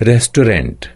restaurant.